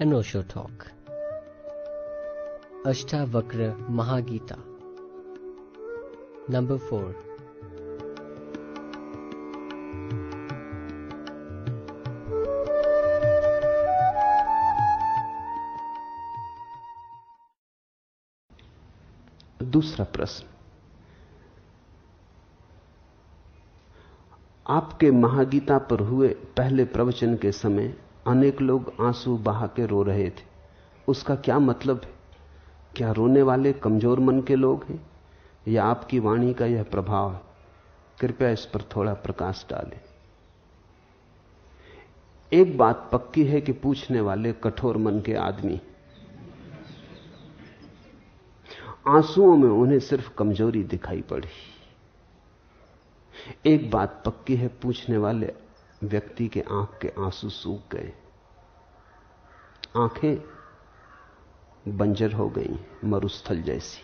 अनोशो talk Ashtavakra Mahageeta number four दूसरा प्रश्न। आपके महागीता पर हुए पहले प्रवचन के समय अनेक लोग आँसू बहा के रो रहे थे। उसका क्या मतलब है? क्या रोने वाले कमज़ोर मन के लोग हैं? या आपकी वाणी का यह प्रभाव है? कृपया इस पर थोड़ा प्रकाश डालें। एक बात पक्की है कि पूछने वाले कठोर मन के आदमी आंसुओं में उन्हें सिर्फ़ कमज़ोरी दिखाई पड़ी। एक बात पक्की है, पूछने वाले व्यक्ति के आँख के आँसू सूख गए। आँखें बंजर हो गई, मरुस्थल जैसी।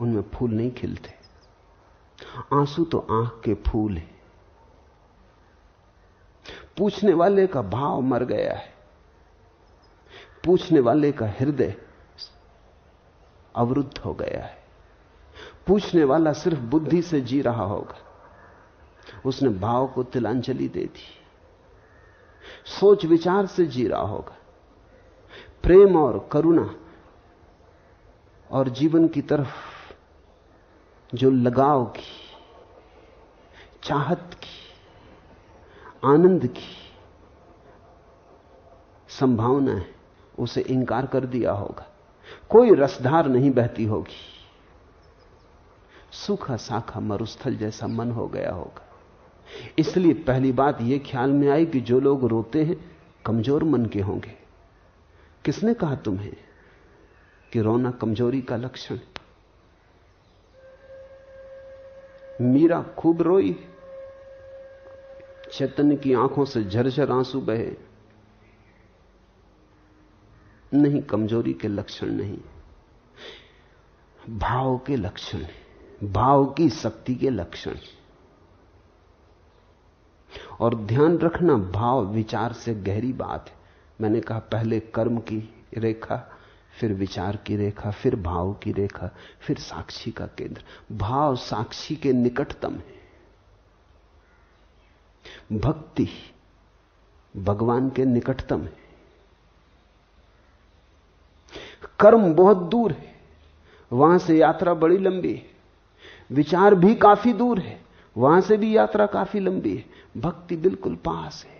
उनमें फूल नहीं खिलते। आँसू तो आँख के फूल हैं। पूछने वाले का भाव मर गया है। पूछने वाले का हृदय अवरुद्ध हो गया है। पूछने वाला सिर्फ़ बुद्धि से जी रहा होगा। उसने भाव को तिलांजलि दे दी। सोच विचार से जी रहा होगा। प्रेम और करुणा और जीवन की तरफ़ जो लगाव की, चाहत की, आनंद की संभावना है, उसे इंकार कर दिया होगा। कोई रसधार नहीं बहती होगी। सूखा साखा मरुस्थल जैसा मन हो गया होगा। इसलिए पहली बात यह ख्याल में आई कि जो लोग रोते हैं, कमज़ोर मन के होंगे। किसने कहा तुम्हें कि रोना कमज़ोरी का लक्षण? मीरा खूब रोई। चैतन्य की आँखों से झरझर आँसू बहे। नहीं, कमज़ोरी के लक्षण नहीं। भाव के लक्षण भाव की शक्ति के लक्षण और ध्यान रखना भाव, विचार से गहरी बात है। मैंने कहा, पहले कर्म की रेखा, फिर विचार की रेखा, फिर भाव की रेखा, फिर साक्षी का केंद्र। भाव साक्षी के निकटतम है। भक्ति भगवान के निकटतम है। कर्म बहुत दूर है। वहाँ से यात्रा बड़ी लंबी है। विचार भी काफ़ी दूर है। वहाँ से भी यात्रा काफ़ी लंबी है। भक्ति बिल्कुल पास है।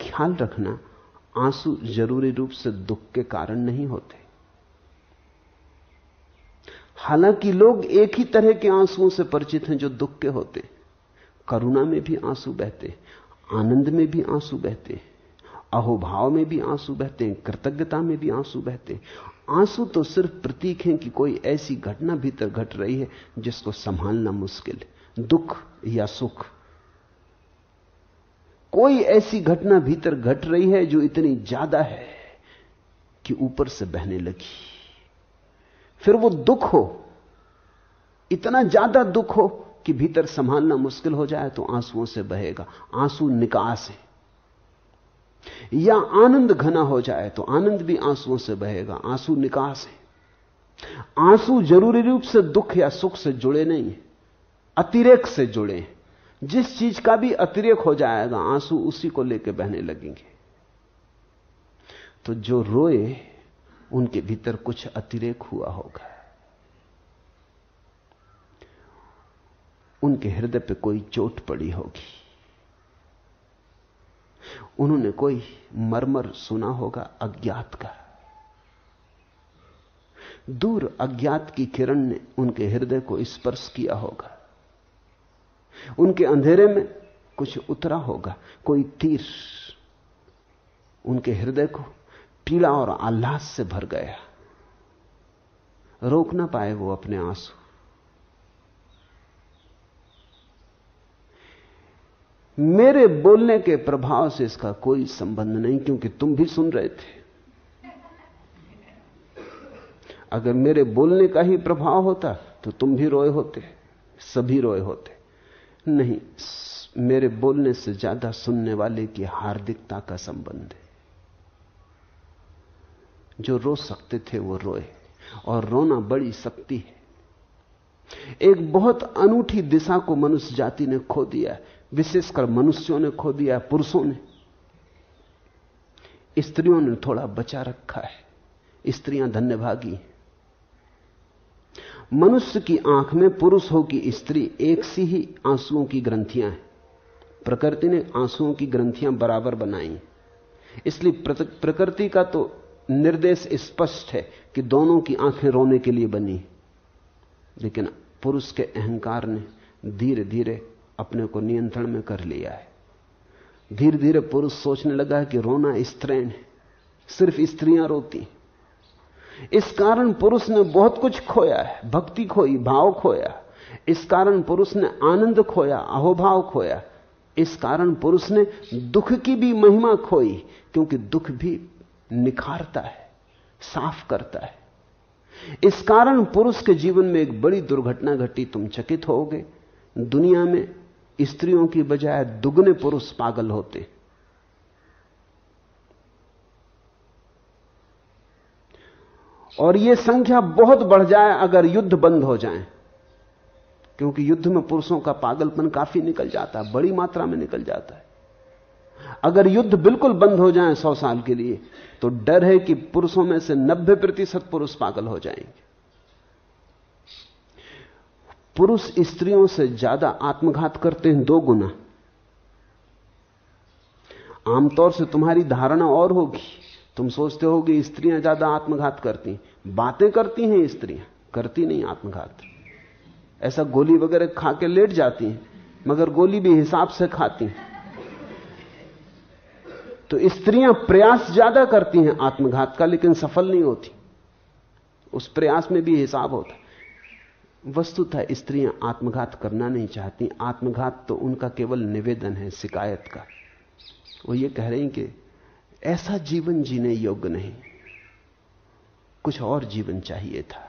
ख्याल रखना, आँसू ज़रूरी रूप से दुख के कारण नहीं होते। हालाँकि लोग एक ही तरह के आंसुओं से परिचित हैं जो दुख के होते। करुणा में भी आँसू बहते, आनंद में भी आँसू बहते। अहोभाव में भी आँसू बहते हैं, कृतज्ञता में भी आँसू बहते हैं। आँसू तो सिर्फ़ प्रतीक हैं कि कोई ऐसी घटना भीतर घट रही है जिसको संभालना मुश्किल है, दुख या सुख। कोई ऐसी घटना भीतर घट रही है जो इतनी ज़्यादा है कि ऊपर से बहने लगी। फिर वो दुख हो, इतना ज़्यादा दुख हो कि भीतर संभालना मुश्किल हो जाए तो आंसुओं से बहेगा। आँसू निकास है। या आनंद घना हो जाए तो आनंद भी आंसुओं से बहेगा, आँसू निकास है। आँसू ज़रूरी रूप से दुख या सुख से जुड़े नहीं है, अतिरेक से जुड़े हैं। जिस चीज़ का भी अतिरेक हो जाएगा, आँसू उसी को लेकर बहने लगेंगे। तो जो रोए, उनके भीतर कुछ अतिरेक हुआ होगा। उनके हृदय पे कोई चोट पड़ी होगी। उन्होंने कोई मरमर सुना होगा अज्ञात का। दूर अज्ञात की किरण ने उनके हृदय को स्पर्श किया होगा। उनके अंधेरे में कुछ उतरा होगा, कोई तीर। उनके हृदय को पीड़ा और आह्लाद से भर गया। रोक ना पाए वो अपने आँसू। मेरे बोलने के प्रभाव से इसका कोई संबंध नहीं, क्योंकि तुम भी सुन रहे थे। अगर मेरे बोलने का ही प्रभाव होता तो तुम भी रोए होते, सभी रोए होते। नहीं, मेरे बोलने से ज़्यादा सुनने वाले की हार्दिकता का संबंध है। जो रो सकते थे, वो रोए, और रोना बड़ी शक्ति है। एक बहुत अनूठी दिशा को मनुष्य जाति ने खो दिया विशेषकर मनुष्यों ने खो दिया, पुरुषों ने। स्त्रियों ने थोड़ा बचा रखा है। स्त्रियाँ धन्यभागी मनुष्य की आँख में पुरुष हो कि स्त्री, एक सी ही आंसुओं की ग्रंथियाँ हैं। प्रकृति ने आंसुओं की ग्रंथियाँ बराबर बनाई। इसलिए प्रकृति का तो निर्देश स्पष्ट है कि दोनों की आँखें रोने के लिए बनी। लेकिन पुरुष के अहंकार ने धीरे धीरे अपने को नियंत्रण में कर लिया है। धीरे धीरे पुरुष सोचने लगा कि रोना स्त्रैण है। सिर्फ़ स्त्रियाँ रोती इस कारण पुरुष ने बहुत कुछ खोया है। भक्ति खोई, भाव खोया। इस कारण पुरुष ने आनंद खोया, अहोभाव खोया। इस कारण पुरुष ने दुख की भी महिमा खोई, क्योंकि दुख भी निखारता है, साफ़ करता है। इस कारण पुरुष के जीवन में एक बड़ी दुर्घटना घटी। तुम चकित होगे। दुनिया में स्त्रियों की बजाय दुगने पुरुष पागल होते। और यह संख्या बहुत बढ़ जाए अगर युद्ध बंद हो जाए, क्योंकि युद्ध में पुरुषों का पागलपन काफ़ी निकल जाता है, बड़ी मात्रा में निकल जाता है। अगर युद्ध बिल्कुल बंद हो जाए सौ साल के लिए तो डर है कि पुरुषों में से नब्बे प्रतिशत पुरुष पागल हो जाएँगे। पुरुष स्त्रियों से ज़्यादा आत्मघात करते हैं दो गुना। आमतौर से तुम्हारी धारणा और होगी। तुम सोचते हो कि स्त्रियाँ ज़्यादा आत्मघात करती बातें करती हैं स्त्रियाँ, करती नहीं आत्मघात। ऐसा गोली वगैरह खा के लेट जाती हैं, मगर गोली भी हिसाब से खाती हैं। तो स्त्रियाँ प्रयास ज़्यादा करती हैं आत्मघात का, लेकिन सफल नहीं होती। उस प्रयास में भी हिसाब होता वस्तुतः स्त्रियाँ आत्मघात करना नहीं चाहती। आत्मघात तो उनका केवल निवेदन है, शिकायत का। वो ये कह रही कि ऐसा जीवन जीने योग्य नहीं। कुछ और जीवन चाहिए था।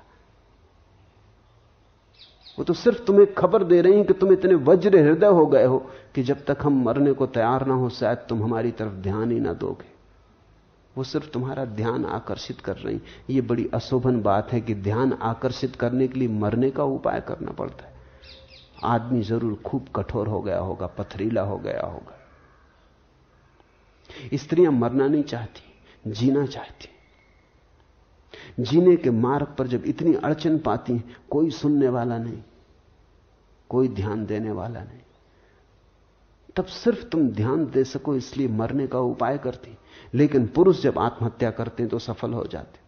वो तो सिर्फ़ तुम्हें खबर दे रही कि तुम इतने वज्र हृदय हो गए हो कि जब तक हम मरने को तैयार ना हो, शायद तुम हमारी तरफ़ ध्यान ही ना दोगे। वो सिर्फ़ तुम्हारा ध्यान आकर्षित कर रही। ये बड़ी अशोभन बात है कि ध्यान आकर्षित करने के लिए मरने का उपाय करना पड़ता है। आदमी ज़रूर खूब कठोर हो गया होगा, पथरीला हो गया होगा। स्त्रियाँ मरना नहीं चाहती, जीना चाहती। जीने के मार्ग पर जब इतनी अड़चन पाती कोई सुनने वाला नहीं, कोई ध्यान देने वाला नहीं। तब सिर्फ़ तुम ध्यान दे सको, इसलिए मरने का उपाय करती। लेकिन पुरुष जब आत्महत्या करते हैं तो सफल हो जाते।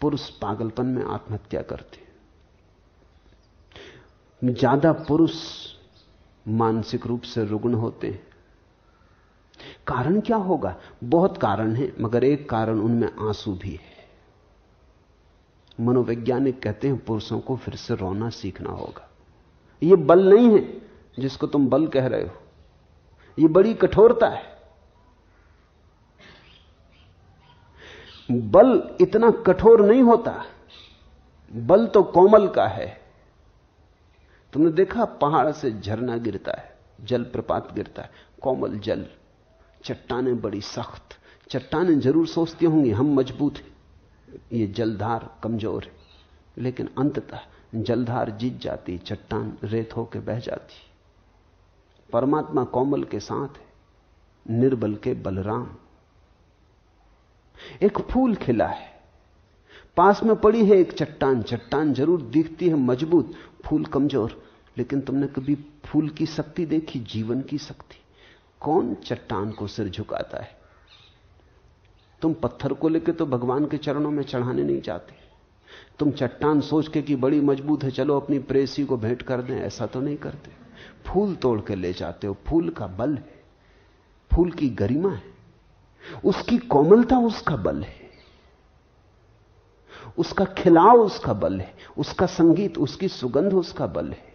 पुरुष पागलपन में आत्महत्या करते। ज़्यादा पुरुष मानसिक रूप से रुग्ण होते हैं। कारण क्या होगा? बहुत कारण है, मगर एक कारण उनमें आँसू भी है। मनोवैज्ञानिक कहते हैं, पुरुषों को फिर से रोना सीखना होगा। यह बल नहीं है। जिसको तुम बल कह रहे हो। यह बड़ी कठोरता है। बल इतना कठोर नहीं होता। बल तो कोमल का है। तुमने देखा, पहाड़ से झरना गिरता है जल प्रपात गिरता है, कोमल जल। चट्टाने बड़ी सख्त, चट्टाने ज़रूर सोचती होंगी, हम मज़बूत हैं। ये जलधार कमज़ोर है, लेकिन अंततः जलधार जीत जाती, चट्टान रेत होकर बह जाती। परमात्मा कोमल के साथ है, निर्बल के बलराम। एक फूल खिला है, पास में पड़ी है एक चट्टान चट्टान ज़रूर दिखती है मज़बूत, फूल कमज़ोर, लेकिन तुमने कभी फूल की शक्ति देखी, जीवन की शक्ति? कौन चट्टान को सिर झुकाता है? तुम पत्थर को लेकर तो भगवान के चरणों में चढ़ाने नहीं जाते। तुम चट्टान सोच के कि बड़ी मज़बूत है, चलो अपनी प्रेसी को भेंट कर दें, ऐसा तो नहीं करते। फूल तोड़ के ले जाते हो, फूल का बल है, फूल की गरिमा है, उसकी कोमलता उसका बल है, उसका खिलाव उसका बल है, उसका संगीत, उसकी सुगंध उसका बल है,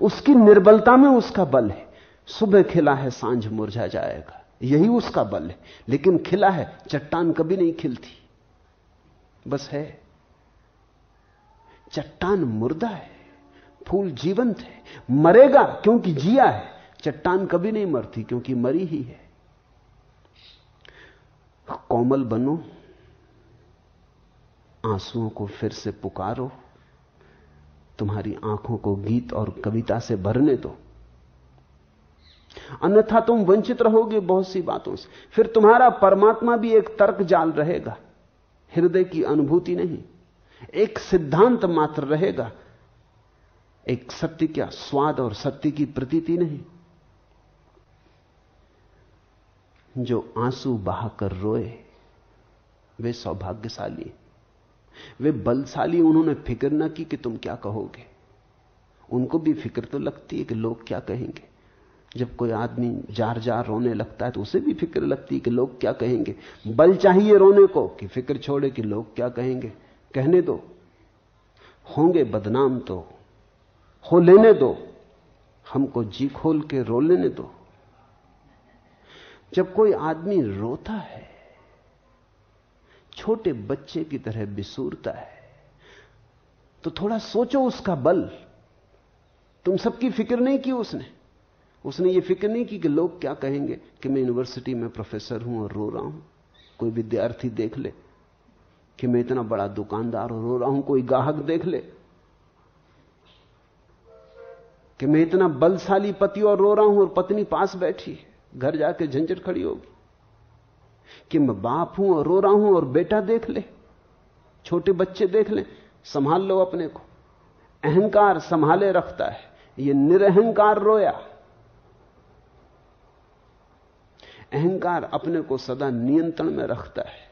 उसकी निर्बलता में उसका बल है। सुबह खिला है, साँझ मुरझा जाएगा, यही उसका बल है, लेकिन खिला है, चट्टान कभी नहीं खिलती। बस है, चट्टान मुर्दा है। फूल जीवंत है, मरेगा क्योंकि जिया है, चट्टान कभी नहीं मरती क्योंकि मरी ही है। कोमल बनो, आंसुओं को फिर से पुकारो, तुम्हारी आँखों को गीत और कविता से भरने दो। अन्यथा तुम वंचित रहोगे बहुत सी बातों से, फिर तुम्हारा परमात्मा भी एक तर्क जाल रहेगा, हृदय की अनुभूति नहीं, एक सिद्धांत मात्र रहेगा एक सत्य क्या स्वाद और सत्य की प्रतीति नहीं? जो आँसू बहाकर रोए, वे सौभाग्यशाली वे बलशाली उन्होंने फ़िक्र ना की कि तुम क्या कहोगे। उनको भी फ़िक्र तो लगती है कि लोग क्या कहेंगे। जब कोई आदमी जार जार रोने लगता है तो उसे भी फ़िक्र लगती है कि लोग क्या कहेंगे। बल चाहिए रोने को कि फ़िक्र छोड़े कि लोग क्या कहेंगे। कहने दो, होंगे बदनाम तो हो लेने दो। हमको जी खोल के रो लेने दो। जब कोई आदमी रोता है, छोटे बच्चे की तरह बिसूरता है तो थोड़ा सोचो उसका बल। तुम सबकी फ़िक्र नहीं की उसने। उसने ये फ़िक्र नहीं की कि लोग क्या कहेंगे कि मैं यूनिवर्सिटी में प्रोफेसर हूँ और रो रहा हूँ, कोई विद्यार्थी देख ले, कि मैं इतना बड़ा दुकानदार और रो रहा हूँ, कोई ग्राहक देख ले। कि मैं इतना बलशाली पति और रो रहा हूँ और पत्नी पास बैठी घर जाके झंझट खड़ी होगी कि मैं बाप हूँ और रो रहा हूँ और बेटा देख ले, छोटे बच्चे देख ले, संभाल लो अपने को। अहंकार संभाले रखता है। ये निरहंकार रोया। अहंकार अपने को सदा नियंत्रण में रखता है।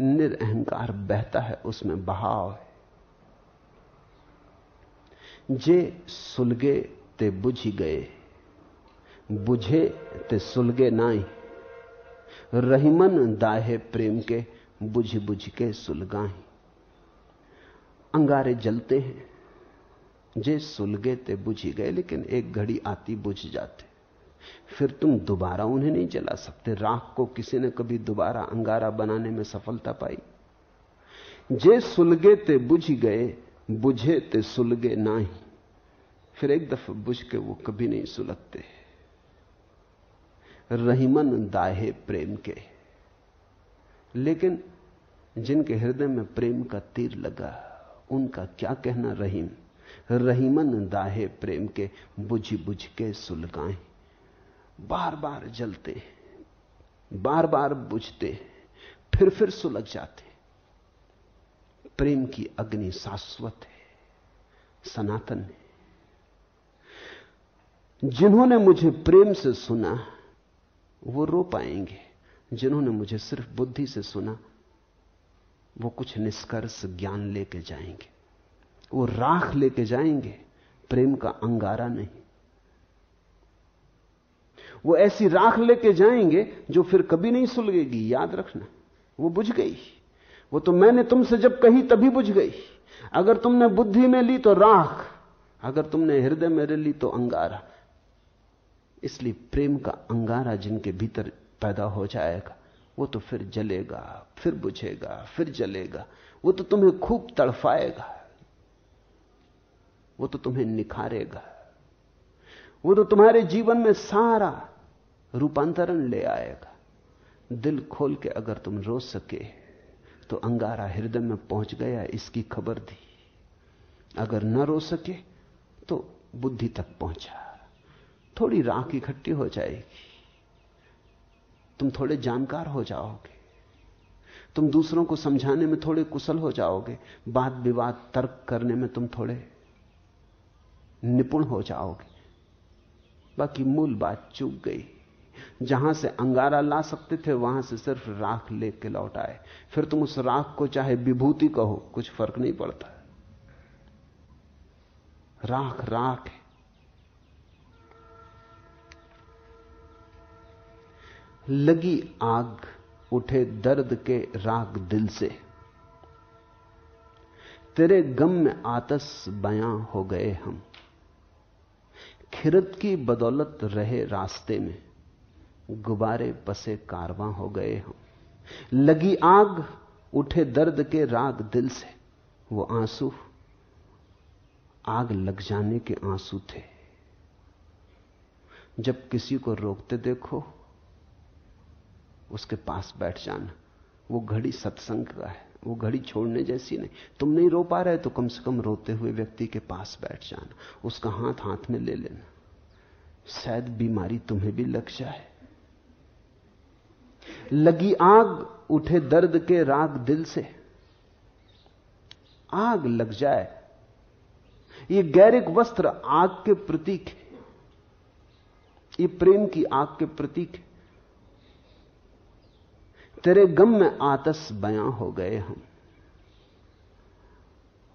निरअहकार बहता है, उसमें बहाव है। जे सुलगे ते बुझ गए। बुझे ते सुलगे नाई। रहीमन दाहे प्रेम के बुझ बुझ के सुलगाही अंगारे जलते हैं। जे सुलगे ते बुझी गए, लेकिन एक घड़ी आती बुझ जाते। फिर तुम दोबारा उन्हें नहीं जला सकते। राख को किसी ने कभी दोबारा अंगारा बनाने में सफलता पाई। जे सुलगे ते बुझ गए बुझे ते सुलगे ना ही फिर एक दफ़ा बुझ के वो कभी नहीं सुलगते। रहीमन दाहे प्रेम के। लेकिन जिनके हृदय में प्रेम का तीर लगा, उनका क्या कहना रहीम? रहीमन दाहे प्रेम के बुझ बुझ के सुलगाएँ। बार बार जलते बार बार बुझते फिर फिर सुलग जाते प्रेम की अग्नि शाश्वत है, सनातन है। जिन्होंने मुझे प्रेम से सुना, वो रो पाएँगे। जिन्होंने मुझे सिर्फ़ बुद्धि से सुना, वो कुछ निष्कर्ष ज्ञान लेके जाएँगे। वो राख लेके जाएँगे, प्रेम का अंगारा नहीं। वो ऐसी राख लेके जाएँगे जो फिर कभी नहीं सुलगेगी, याद रखना, वो बुझ गई। वो तो मैंने तुमसे जब कही तभी बुझ गई। अगर तुमने बुद्धि में ली तो राख, अगर तुमने हृदय में ली तो अंगारा। इसलिए प्रेम का अंगारा जिनके भीतर पैदा हो जाएगा, वो तो फिर जलेगा, फिर बुझेगा, फिर जलेगा। वो तो तुम्हें खूब तड़फाएगा, वो तो तुम्हें निखारेगा। वो तो तुम्हारे जीवन में सारा रूपांतरण ले आएगा। दिल खोल के अगर तुम रो सके तो अंगारा हृदय में पहुँच गया, इसकी खबर दी अगर न रो सके तो बुद्धि तक पहुँचा। थोड़ी राख इकट्ठी हो जाएगी। तुम थोड़े जानकार हो जाओगे। तुम दूसरों को समझाने में थोड़े कुशल हो जाओगे। बात विवाद तर्क करने में तुम थोड़े निपुण हो जाओगे। बाकी मूल बात चूक गई। जहाँ से अंगारा ला सकते थे, वहाँ से सिर्फ़ राख लेके लौट आए। फिर तुम उस राख को चाहे विभूति कहो, कुछ फ़र्क नहीं पड़ता। राख राख है। लगी आग उठे दर्द के राग दिल से। तेरे गम में आतस बयां हो गए हम। खिरत की बदौलत रहे रास्ते में। गुबारे पसे कारवां हो गए हम लगी आग उठे दर्द के राग दिल से। वो आँसू, आग लग जाने के आँसू थे। जब किसी को रोकते देखो, उसके पास बैठ जाना। वो घड़ी सत्संग का है, वो घड़ी छोड़ने जैसी नहीं। तुम नहीं रो पा रहे तो कम से कम रोते हुए व्यक्ति के पास बैठ जाना। उसका हाथ हाथ में ले लेना। शायद बीमारी तुम्हें भी लग जाए। लगी आग उठे दर्द के राग दिल से। आग लग जाए। ये गैरिक वस्त्र आग के प्रतीक है। ये प्रेम की आग के प्रतीक है। तेरे गम में आतस बयां हो गए हम।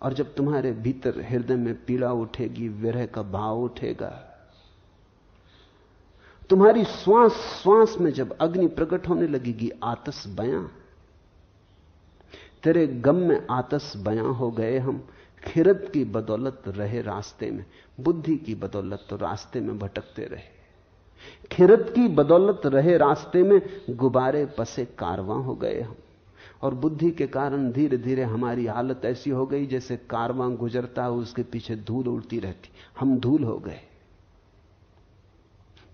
और जब तुम्हारे भीतर हृदय में पीड़ा उठेगी, विरह का भाव उठेगा तुम्हारी श्वास श्वास में जब अग्नि प्रकट होने लगेगी, आतस बयां। तेरे गम में आतस बयां हो गए हम। खिरत की बदौलत रहे रास्ते में, बुद्धि की बदौलत तो रास्ते में भटकते रहे। खिरत की बदौलत रहे रास्ते में, गुब्बारे पसे कारवां हो गए हम। और बुद्धि के कारण धीरे धीरे हमारी हालत ऐसी हो गई, जैसे कारवां गुजरता उसके पीछे धूल उड़ती रहती। हम धूल हो गए।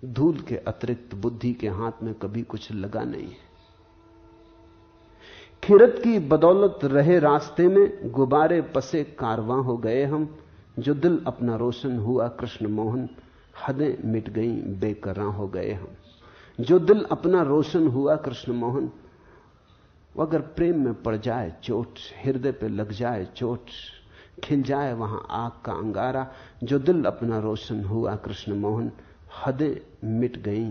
धूल के अतिरिक्त बुद्धि के हाथ में कभी कुछ लगा नहीं है। खिरत की बदौलत रहे रास्ते में गुब्बारे पसे कारवां हो गए हम, जो दिल अपना रोशन हुआ कृष्ण मोहन, हदें मिट गई, बेकरां हो गए हम। जो दिल अपना रोशन हुआ कृष्ण मोहन अगर प्रेम में पड़ जाए चोट, हृदय पे लग जाए चोट, खिल जाए वहाँ आग का अंगारा, जो दिल अपना रोशन हुआ कृष्ण मोहन हदें मिट गई,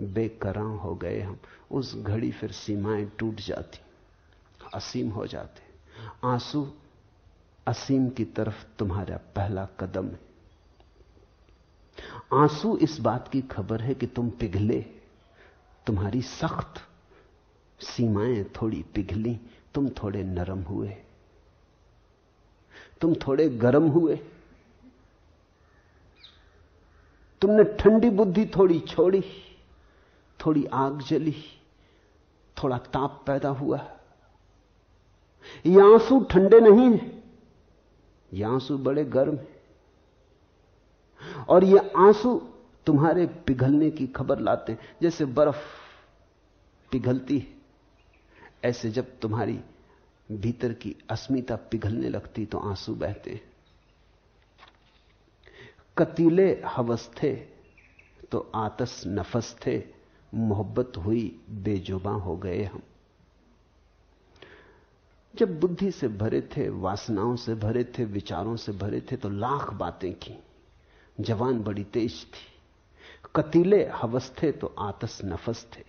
बेकरां हो गए हम। उस घड़ी फिर सीमाएँ टूट जाती, असीम हो जाते। आँसू असीम की तरफ़ तुम्हारा पहला कदम है। आँसू इस बात की खबर है कि तुम पिघले, तुम्हारी सख्त सीमाएँ थोड़ी पिघली, तुम थोड़े नरम हुए, तुम थोड़े गर्म हुए। तुमने ठंडी बुद्धि थोड़ी छोड़ी, थोड़ी आग जली, थोड़ा ताप पैदा हुआ। ये आँसू ठंडे नहीं है, ये आँसू बड़े गर्म है। और ये आँसू तुम्हारे पिघलने की खबर लाते हैं, जैसे बर्फ़ पिघलती है, ऐसे जब तुम्हारी भीतर की अस्मिता पिघलने लगती तो आँसू बहते हैं। कतीले हवस थे तो आतस नफस थे, मोहब्बत हुई, बेजुबा हो गए हम। जब बुद्धि से भरे थे, वासनाओं से भरे थे, विचारों से भरे थे तो लाख बातें की। जवान बड़ी तेज थी। कतीले हवस थे तो आतस नफस थे।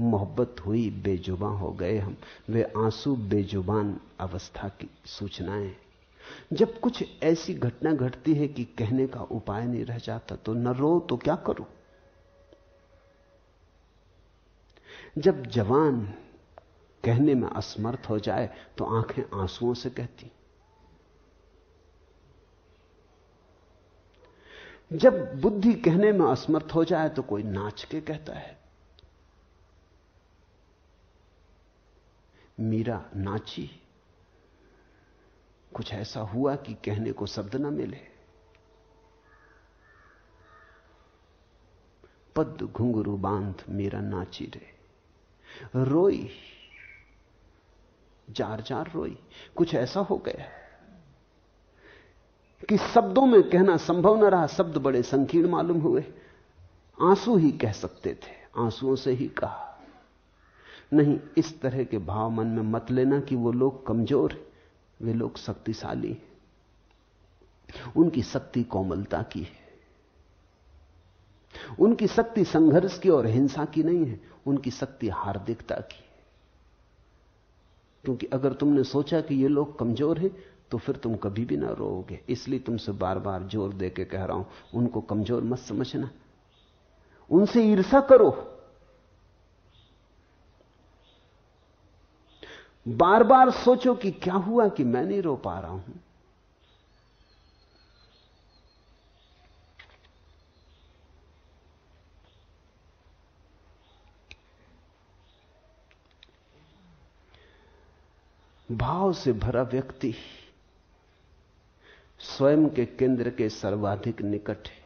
मोहब्बत हुई, बेजुबा हो गए हम। वे आँसू बेजुबान अवस्था की सूचनाएँ जब कुछ ऐसी घटना घटती है कि कहने का उपाय नहीं रह जाता तो न रो तो क्या करो? जब जवान कहने में असमर्थ हो जाए तो आँखें आंसुओं से कहती। जब बुद्धि कहने में असमर्थ हो जाए तो कोई नाच के कहता है। मीरा नाची। कुछ ऐसा हुआ कि कहने को शब्द ना मिले? पद घुंघरू बाँध मेरा नाची रे। रोई। जार जार रोई। कुछ ऐसा हो गया कि शब्दों में कहना संभव न रहा, शब्द बड़े संकीर्ण मालूम हुए। आँसू ही कह सकते थे, आंसुओं से ही कहा। नहीं, इस तरह के भाव मन में मत लेना कि वो लोग कमज़ोर वे लोग शक्तिशाली उनकी शक्ति कोमलता की है। उनकी शक्ति संघर्ष की और हिंसा की नहीं है, उनकी शक्ति हार्दिकता की क्योंकि अगर तुमने सोचा कि ये लोग कमज़ोर हैं तो फिर तुम कभी भी ना रोओगे। इसलिए तुमसे बार बार ज़ोर दे के कह रहा हूँ, उनको कमज़ोर मत समझना। उनसे ईर्षा करो। बार बार सोचो कि क्या हुआ कि मैं नहीं रो पा रहा हूँ। भाव से भरा व्यक्ति स्वयं के केंद्र के सर्वाधिक निकट है।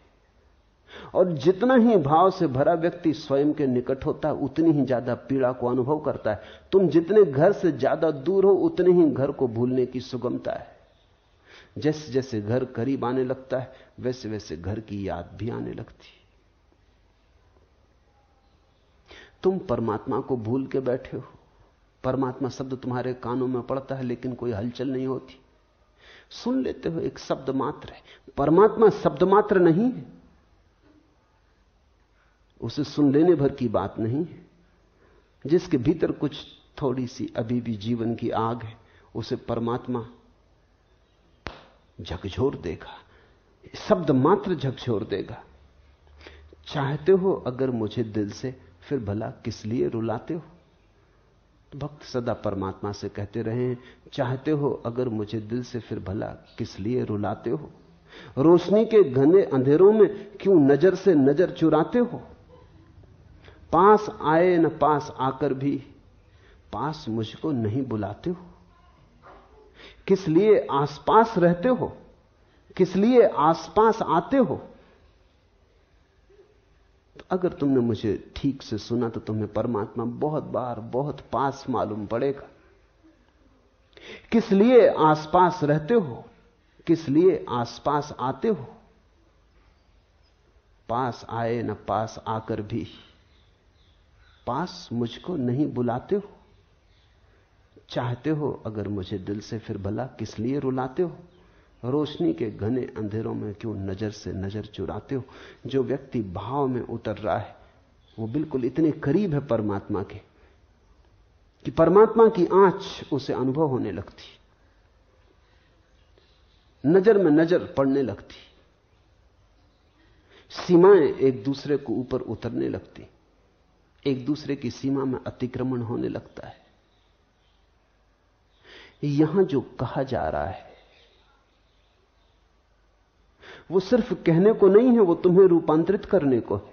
और जितना ही भाव से भरा व्यक्ति स्वयं के निकट होता है, उतनी ही ज़्यादा पीड़ा को अनुभव करता है। तुम जितने घर से ज़्यादा दूर हो, उतने ही घर को भूलने की सुगमता है। जैसे जैसे घर करीब आने लगता है वैसे वैसे घर की याद भी आने लगती तुम परमात्मा को भूल के बैठे हो। परमात्मा शब्द तुम्हारे कानों में पड़ता है, लेकिन कोई हलचल नहीं होती। सुन लेते हो, एक शब्द मात्र है। परमात्मा शब्द मात्र नहीं है। उसे सुन लेने भर की बात नहीं है। जिसके भीतर कुछ थोड़ी सी अभी भी जीवन की आग है, उसे परमात्मा झकझोर देगा। शब्द मात्र झकझोर देगा। चाहते हो अगर मुझे दिल से फिर भला किस लिए रुलाते हो? भक्त सदा परमात्मा से कहते रहे चाहते हो अगर मुझे दिल से फिर भला किस लिए रुलाते हो? रोशनी के घने अंधेरों में क्यों नज़र से नज़र चुराते हो? पास आए न पास आकर भी, पास मुझको नहीं बुलाते हो। किस लिए आसपास रहते हो? किस लिए आसपास आते हो? तो अगर तुमने मुझे ठीक से सुना तो तुम्हें परमात्मा बहुत बार बहुत पास मालूम पड़ेगा। किस लिए आसपास रहते हो? किस लिए आसपास आते हो? पास आए न पास आकर भी। पास मुझको नहीं बुलाते हो? चाहते हो अगर मुझे दिल से फिर भला किस लिए रुलाते हो? रोशनी के घने अंधेरों में क्यों नज़र से नज़र चुराते हो? जो व्यक्ति भाव में उतर रहा है, वो बिल्कुल इतने करीब है परमात्मा के कि परमात्मा की आँच उसे अनुभव होने लगती। नज़र में नज़र पड़ने लगती। सीमाएँ एक दूसरे को ऊपर उतरने लगती। एक दूसरे की सीमा में अतिक्रमण होने लगता है। यहाँ जो कहा जा रहा है, वो सिर्फ़ कहने को नहीं है, वो तुम्हें रूपांतरित करने को है।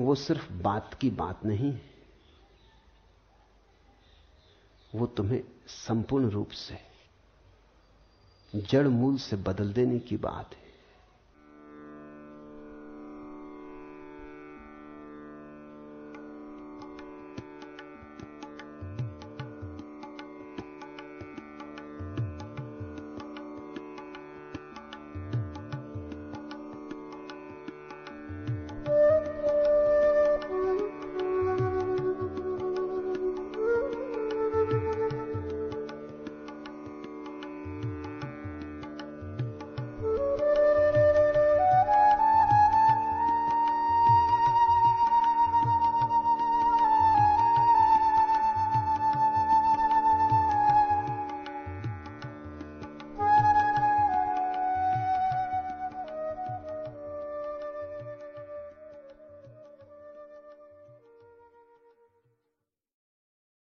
वो सिर्फ़ बात की बात नहीं है, वो तुम्हें संपूर्ण रूप से, जड़ मूल से बदल देने की बात है।